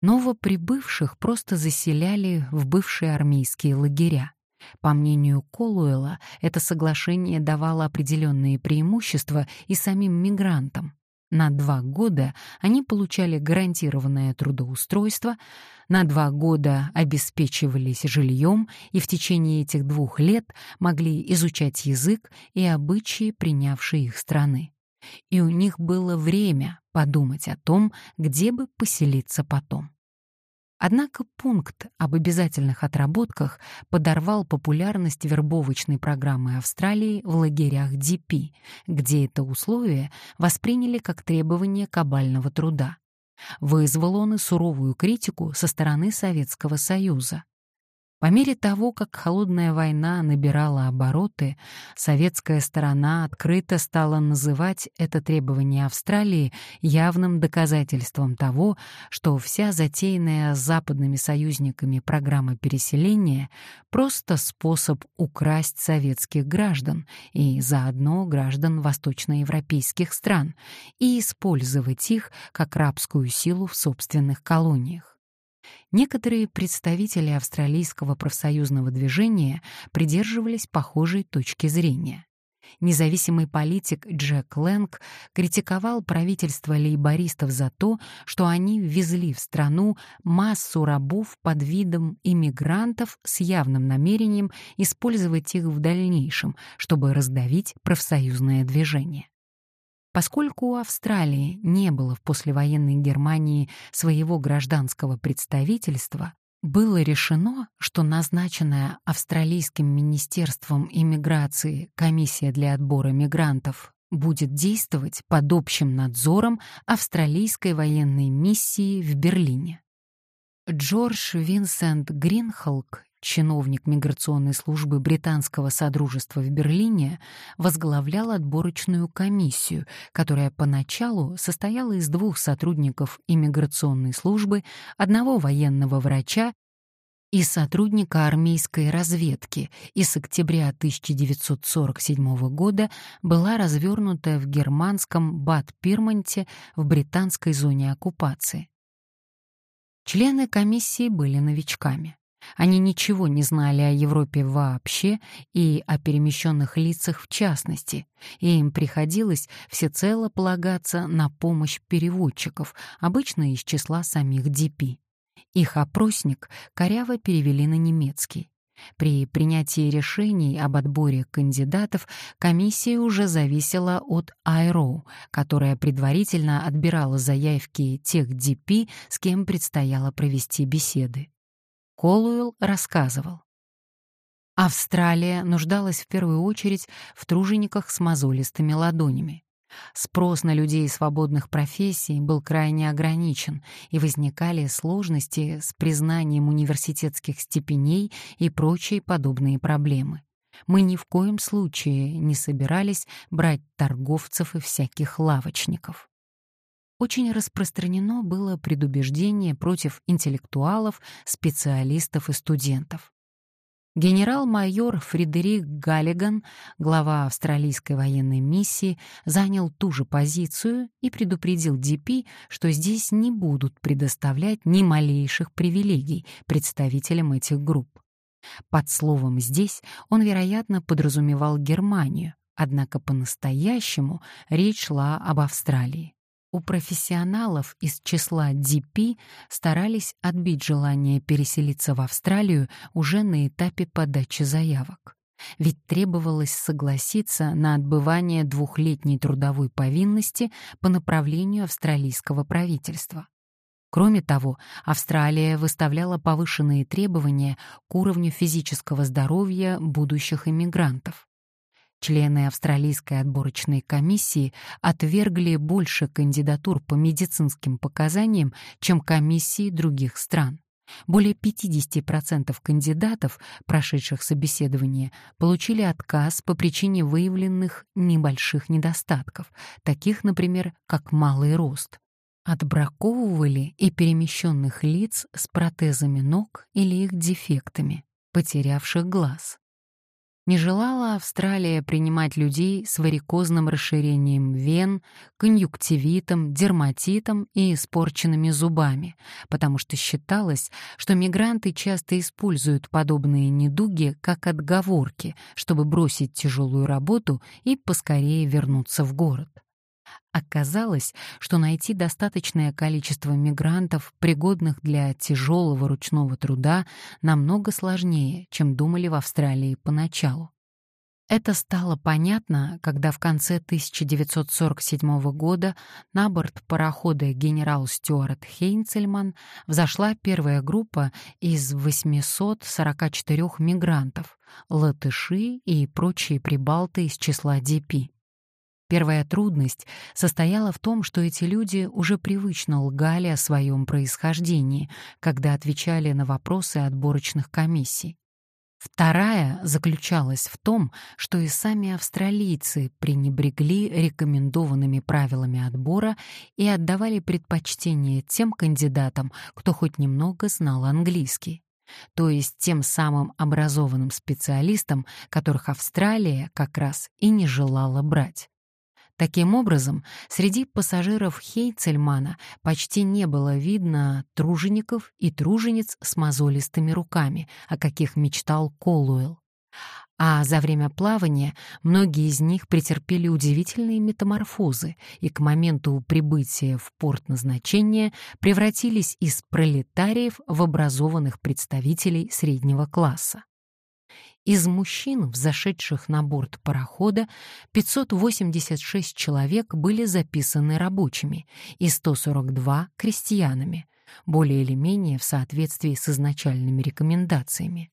Новоприбывших просто заселяли в бывшие армейские лагеря. По мнению Колуэла, это соглашение давало определенные преимущества и самим мигрантам. На два года они получали гарантированное трудоустройство, на два года обеспечивались жильем и в течение этих двух лет могли изучать язык и обычаи принявшей их страны. И у них было время подумать о том, где бы поселиться потом. Однако пункт об обязательных отработках подорвал популярность вербовочной программы Австралии в лагерях ДП, где это условие восприняли как требование кабального труда. Вызвал он и суровую критику со стороны Советского Союза. По мере того, как холодная война набирала обороты, советская сторона открыто стала называть это требование Австралии явным доказательством того, что вся затеянная западными союзниками программа переселения — просто способ украсть советских граждан и заодно граждан восточноевропейских стран и использовать их как рабскую силу в собственных колониях. Некоторые представители австралийского профсоюзного движения придерживались похожей точки зрения. Независимый политик Джек Лэнг критиковал правительство лейбористов за то, что они ввезли в страну массу рабов под видом иммигрантов с явным намерением использовать их в дальнейшем, чтобы раздавить профсоюзное движение. Поскольку у Австралии не было в послевоенной Германии своего гражданского представительства, было решено, что назначенная Австралийским министерством иммиграции комиссия для отбора мигрантов будет действовать под общим надзором австралийской военной миссии в Берлине. Джордж Винсент Гринхолк чиновник миграционной службы британского содружества в Берлине, возглавлял отборочную комиссию, которая поначалу состояла из двух сотрудников иммиграционной службы, одного военного врача и сотрудника армейской разведки, и с октября 1947 года была развернута в германском Бад-Пирмонте в британской зоне оккупации. Члены комиссии были новичками. Они ничего не знали о Европе вообще и о перемещенных лицах в частности, и им приходилось всецело полагаться на помощь переводчиков, обычно из числа самих ДП. Их опросник коряво перевели на немецкий. При принятии решений об отборе кандидатов комиссия уже зависела от IRO, которая предварительно отбирала заявки тех ДП, с кем предстояло провести беседы. Колуэлл рассказывал. Австралия нуждалась в первую очередь в тружениках с мозолистыми ладонями. Спрос на людей свободных профессий был крайне ограничен, и возникали сложности с признанием университетских степеней и прочие подобные проблемы. Мы ни в коем случае не собирались брать торговцев и всяких лавочников очень распространено было предубеждение против интеллектуалов, специалистов и студентов. Генерал-майор Фредерик Галлиган, глава австралийской военной миссии, занял ту же позицию и предупредил ДП, что здесь не будут предоставлять ни малейших привилегий представителям этих групп. Под словом «здесь» он, вероятно, подразумевал Германию, однако по-настоящему речь шла об Австралии. У профессионалов из числа DP старались отбить желание переселиться в Австралию уже на этапе подачи заявок. Ведь требовалось согласиться на отбывание двухлетней трудовой повинности по направлению австралийского правительства. Кроме того, Австралия выставляла повышенные требования к уровню физического здоровья будущих иммигрантов. Члены австралийской отборочной комиссии отвергли больше кандидатур по медицинским показаниям, чем комиссии других стран. Более 50% кандидатов, прошедших собеседование, получили отказ по причине выявленных небольших недостатков, таких, например, как малый рост. Отбраковывали и перемещенных лиц с протезами ног или их дефектами, потерявших глаз. Не желала Австралия принимать людей с варикозным расширением вен, конъюнктивитом, дерматитом и испорченными зубами, потому что считалось, что мигранты часто используют подобные недуги как отговорки, чтобы бросить тяжелую работу и поскорее вернуться в город. Оказалось, что найти достаточное количество мигрантов, пригодных для тяжелого ручного труда, намного сложнее, чем думали в Австралии поначалу. Это стало понятно, когда в конце 1947 года на борт парохода генерал Стюарт Хейнцельман взошла первая группа из 844 мигрантов, латыши и прочие прибалты из числа ДП. Первая трудность состояла в том, что эти люди уже привычно лгали о своем происхождении, когда отвечали на вопросы отборочных комиссий. Вторая заключалась в том, что и сами австралийцы пренебрегли рекомендованными правилами отбора и отдавали предпочтение тем кандидатам, кто хоть немного знал английский то есть тем самым образованным специалистам, которых Австралия как раз и не желала брать. Таким образом, среди пассажиров Хейцельмана почти не было видно тружеников и тружениц с мозолистыми руками, о каких мечтал Колуэлл. А за время плавания многие из них претерпели удивительные метаморфозы и к моменту прибытия в порт назначения превратились из пролетариев в образованных представителей среднего класса. Из мужчин, взошедших на борт парохода, 586 человек были записаны рабочими и 142 — крестьянами, более или менее в соответствии с изначальными рекомендациями.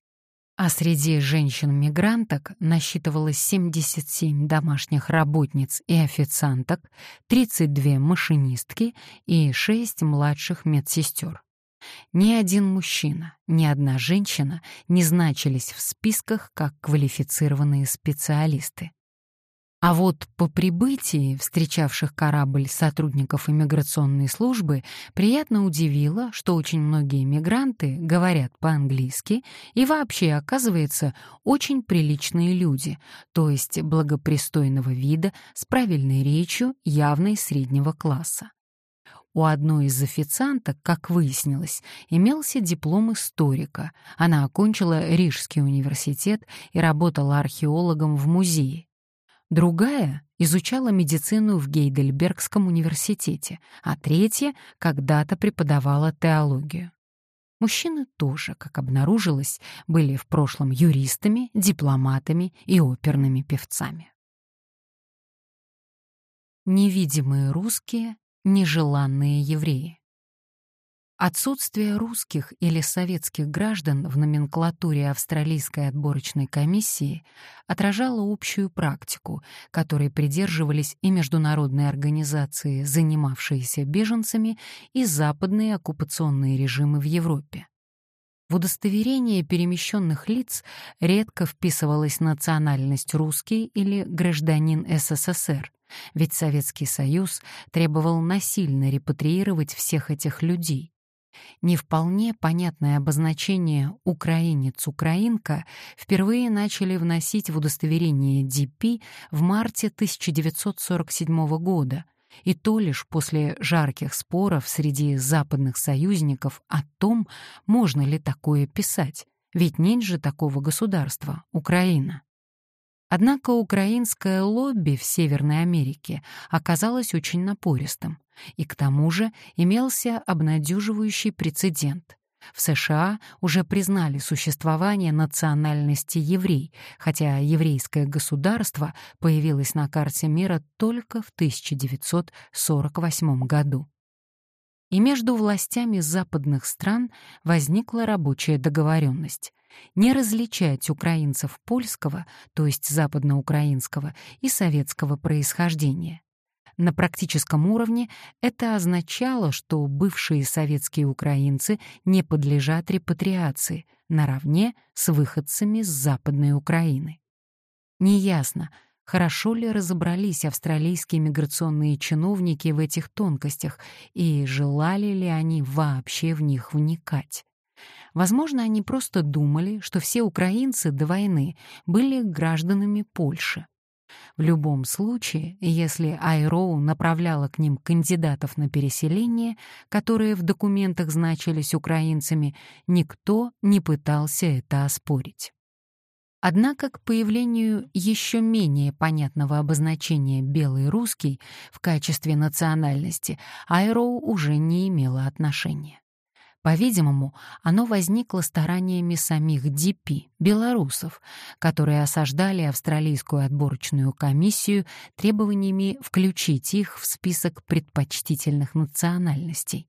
А среди женщин-мигранток насчитывалось 77 домашних работниц и официанток, 32 машинистки и 6 младших медсестер. Ни один мужчина, ни одна женщина не значились в списках как квалифицированные специалисты. А вот по прибытии встречавших корабль сотрудников иммиграционной службы приятно удивило, что очень многие мигранты говорят по-английски и вообще, оказывается, очень приличные люди, то есть благопристойного вида, с правильной речью, явной среднего класса. У одной из официанток, как выяснилось, имелся диплом историка. Она окончила Рижский университет и работала археологом в музее. Другая изучала медицину в Гейдельбергском университете, а третья когда-то преподавала теологию. Мужчины тоже, как обнаружилось, были в прошлом юристами, дипломатами и оперными певцами. Невидимые русские Нежеланные евреи. Отсутствие русских или советских граждан в номенклатуре австралийской отборочной комиссии отражало общую практику, которой придерживались и международные организации, занимавшиеся беженцами, и западные оккупационные режимы в Европе. В удостоверение перемещенных лиц редко вписывалась национальность русский или гражданин СССР, ведь Советский Союз требовал насильно репатриировать всех этих людей. Не вполне понятное обозначение «украинец-украинка» впервые начали вносить в удостоверение ДП в марте 1947 года, и то лишь после жарких споров среди западных союзников о том, можно ли такое писать, ведь нет же такого государства — Украина. Однако украинское лобби в Северной Америке оказалось очень напористым, и к тому же имелся обнадеживающий прецедент. В США уже признали существование национальности еврей, хотя еврейское государство появилось на карте мира только в 1948 году. И между властями западных стран возникла рабочая договоренность не различать украинцев польского, то есть западноукраинского, и советского происхождения. На практическом уровне это означало, что бывшие советские украинцы не подлежат репатриации наравне с выходцами с Западной Украины. Неясно, хорошо ли разобрались австралийские миграционные чиновники в этих тонкостях и желали ли они вообще в них вникать. Возможно, они просто думали, что все украинцы до войны были гражданами Польши. В любом случае, если Айроу направляла к ним кандидатов на переселение, которые в документах значились украинцами, никто не пытался это оспорить. Однако к появлению еще менее понятного обозначения «белый русский» в качестве национальности Айроу уже не имело отношения. По-видимому, оно возникло стараниями самих ДП, белорусов, которые осаждали австралийскую отборочную комиссию требованиями включить их в список предпочтительных национальностей.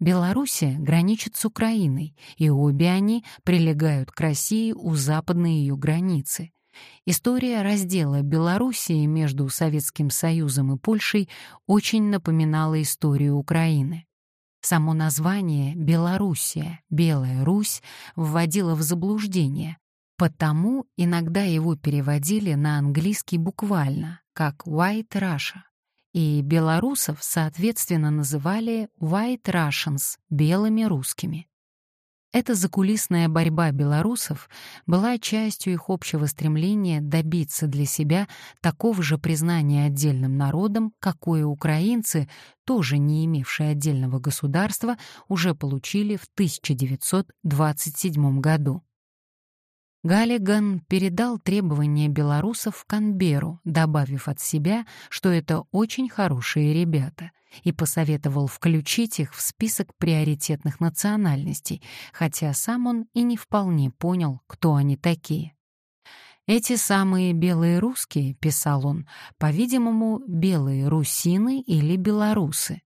Белоруссия граничит с Украиной, и обе они прилегают к России у западной ее границы. История раздела Белоруссии между Советским Союзом и Польшей очень напоминала историю Украины. Само название «Белоруссия», «Белая Русь» вводило в заблуждение, потому иногда его переводили на английский буквально, как «White Russia», и белорусов, соответственно, называли «White Russians» — «белыми русскими». Эта закулисная борьба белорусов была частью их общего стремления добиться для себя такого же признания отдельным народом, какое украинцы, тоже не имевшие отдельного государства, уже получили в 1927 году. Галлиган передал требования белорусов в Канберу, добавив от себя, что это очень хорошие ребята — и посоветовал включить их в список приоритетных национальностей, хотя сам он и не вполне понял, кто они такие. «Эти самые белые русские», — писал он, — «по-видимому, белые русины или белорусы.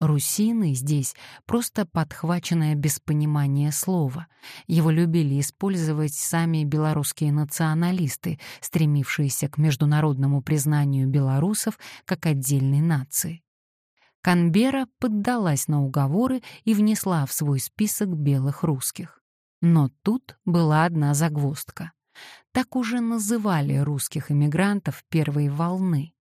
Русины здесь просто подхваченное без понимания слова. Его любили использовать сами белорусские националисты, стремившиеся к международному признанию белорусов как отдельной нации. Канбера поддалась на уговоры и внесла в свой список белых русских. Но тут была одна загвоздка. Так уже называли русских эмигрантов первой волны.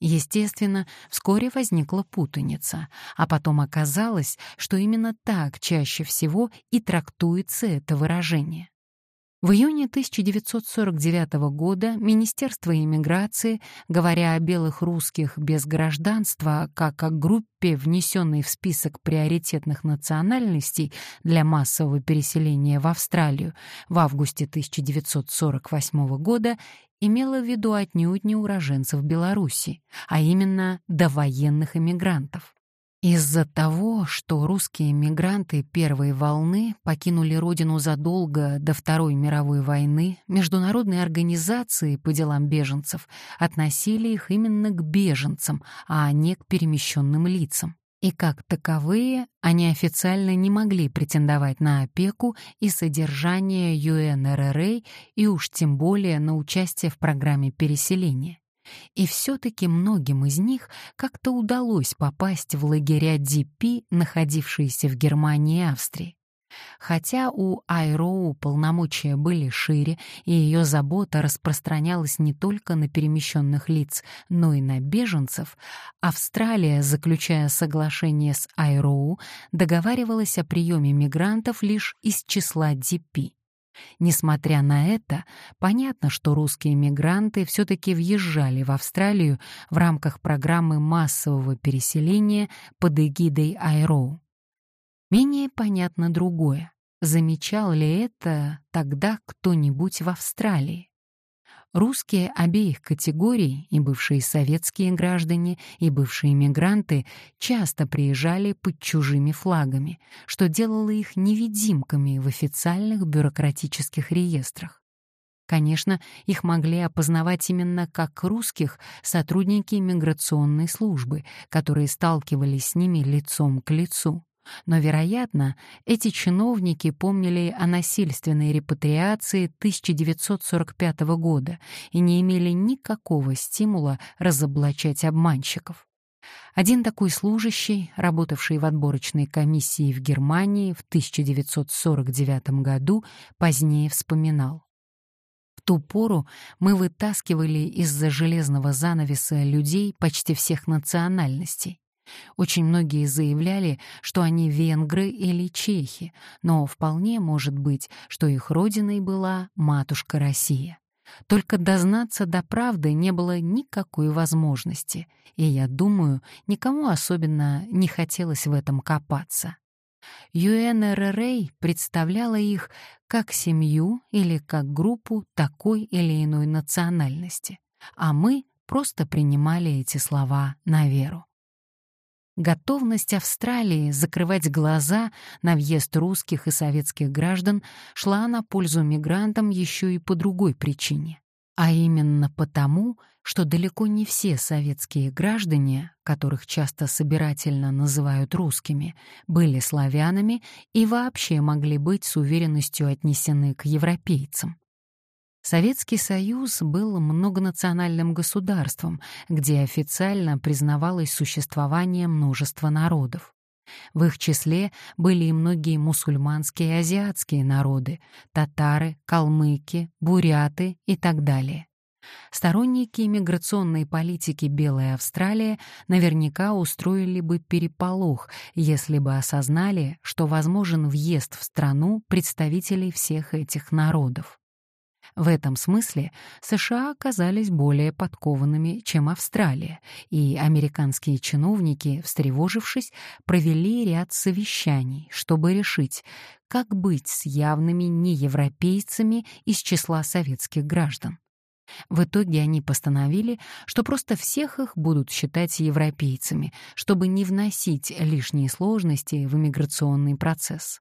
Естественно, вскоре возникла путаница, а потом оказалось, что именно так чаще всего и трактуется это выражение. В июне 1949 года Министерство иммиграции, говоря о белых русских без гражданства как о группе, внесенной в список приоритетных национальностей для массового переселения в Австралию в августе 1948 года, имело в виду отнюдь не уроженцев Беларуси, а именно довоенных иммигрантов. Из-за того, что русские мигранты первой волны покинули родину задолго до Второй мировой войны, международные организации по делам беженцев относили их именно к беженцам, а не к перемещенным лицам. И как таковые они официально не могли претендовать на опеку и содержание ЮНРРА и уж тем более на участие в программе переселения. И все-таки многим из них как-то удалось попасть в лагеря ДП, находившиеся в Германии и Австрии. Хотя у Айроу полномочия были шире, и ее забота распространялась не только на перемещенных лиц, но и на беженцев, Австралия, заключая соглашение с Айроу, договаривалась о приеме мигрантов лишь из числа ДП. Несмотря на это, понятно, что русские мигранты все-таки въезжали в Австралию в рамках программы массового переселения под эгидой Айроу. Менее понятно другое. Замечал ли это тогда кто-нибудь в Австралии? Русские обеих категорий, и бывшие советские граждане, и бывшие мигранты, часто приезжали под чужими флагами, что делало их невидимками в официальных бюрократических реестрах. Конечно, их могли опознавать именно как русских сотрудники миграционной службы, которые сталкивались с ними лицом к лицу. Но, вероятно, эти чиновники помнили о насильственной репатриации 1945 года и не имели никакого стимула разоблачать обманщиков. Один такой служащий, работавший в отборочной комиссии в Германии в 1949 году, позднее вспоминал. В ту пору мы вытаскивали из-за железного занавеса людей почти всех национальностей. Очень многие заявляли, что они венгры или чехи, но вполне может быть, что их родиной была матушка Россия. Только дознаться до правды не было никакой возможности, и, я думаю, никому особенно не хотелось в этом копаться. ЮНРРА представляла их как семью или как группу такой или иной национальности, а мы просто принимали эти слова на веру. Готовность Австралии закрывать глаза на въезд русских и советских граждан шла на пользу мигрантам еще и по другой причине. А именно потому, что далеко не все советские граждане, которых часто собирательно называют русскими, были славянами и вообще могли быть с уверенностью отнесены к европейцам. Советский Союз был многонациональным государством, где официально признавалось существование множества народов. В их числе были и многие мусульманские и азиатские народы — татары, калмыки, буряты и так далее. Сторонники иммиграционной политики «Белая Австралия» наверняка устроили бы переполох, если бы осознали, что возможен въезд в страну представителей всех этих народов. В этом смысле США оказались более подкованными, чем Австралия, и американские чиновники, встревожившись, провели ряд совещаний, чтобы решить, как быть с явными неевропейцами из числа советских граждан. В итоге они постановили, что просто всех их будут считать европейцами, чтобы не вносить лишние сложности в иммиграционный процесс.